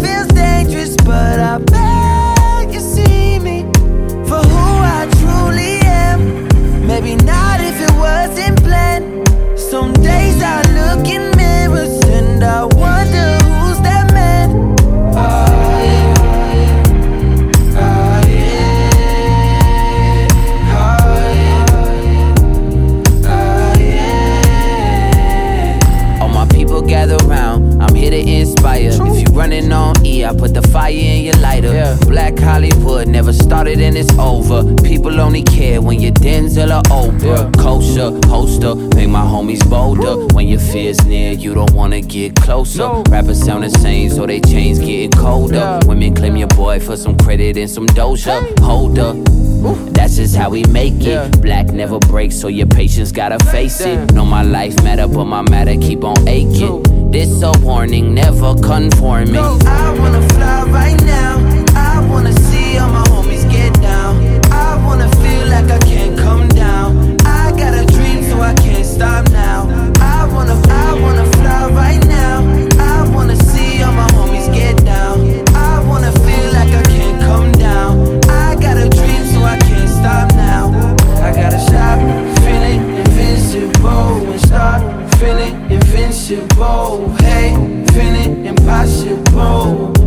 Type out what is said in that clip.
that running on E, I put the fire in your lighter. Yeah. Black Hollywood never started and it's over. People only care when you're Denzel or Oprah. Kosher, poster, make my homies bolder. When your fear's near, you don't wanna get closer. Rappers sound the same, so they chains getting colder. Women claim your boy for some credit and some doja. Hold up. That's just how we make it. Black never breaks, so your patience gotta face it. Know my life matter, but my matter keep on aching. This a warning, never conforming. I impossible. Hey, feeling impossible.